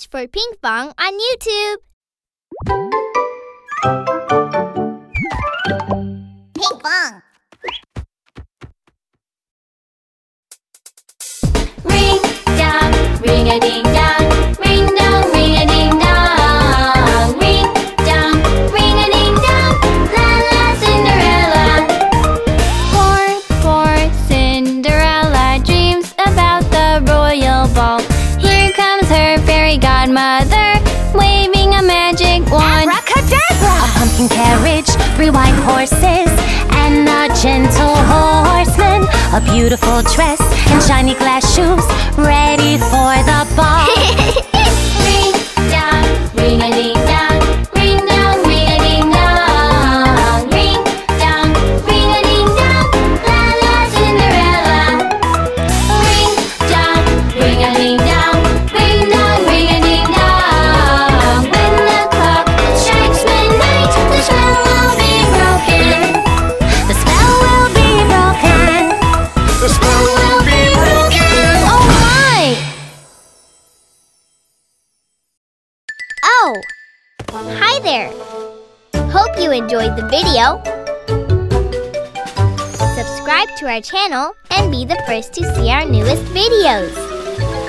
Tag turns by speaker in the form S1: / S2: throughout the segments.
S1: Search for Pinkfong on YouTube.
S2: Pinkfong.
S3: Ring dong, ring a ding fairy godmother, waving a magic wand.
S2: Abracadabra.
S4: A pumpkin carriage, three white horses, and a gentle horseman. A beautiful dress and shiny glass shoes, ready for the ball.
S1: Hi there! Hope you enjoyed the video. Subscribe to our channel and be the first to see our newest videos.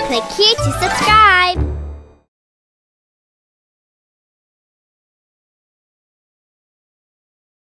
S1: Click here to subscribe.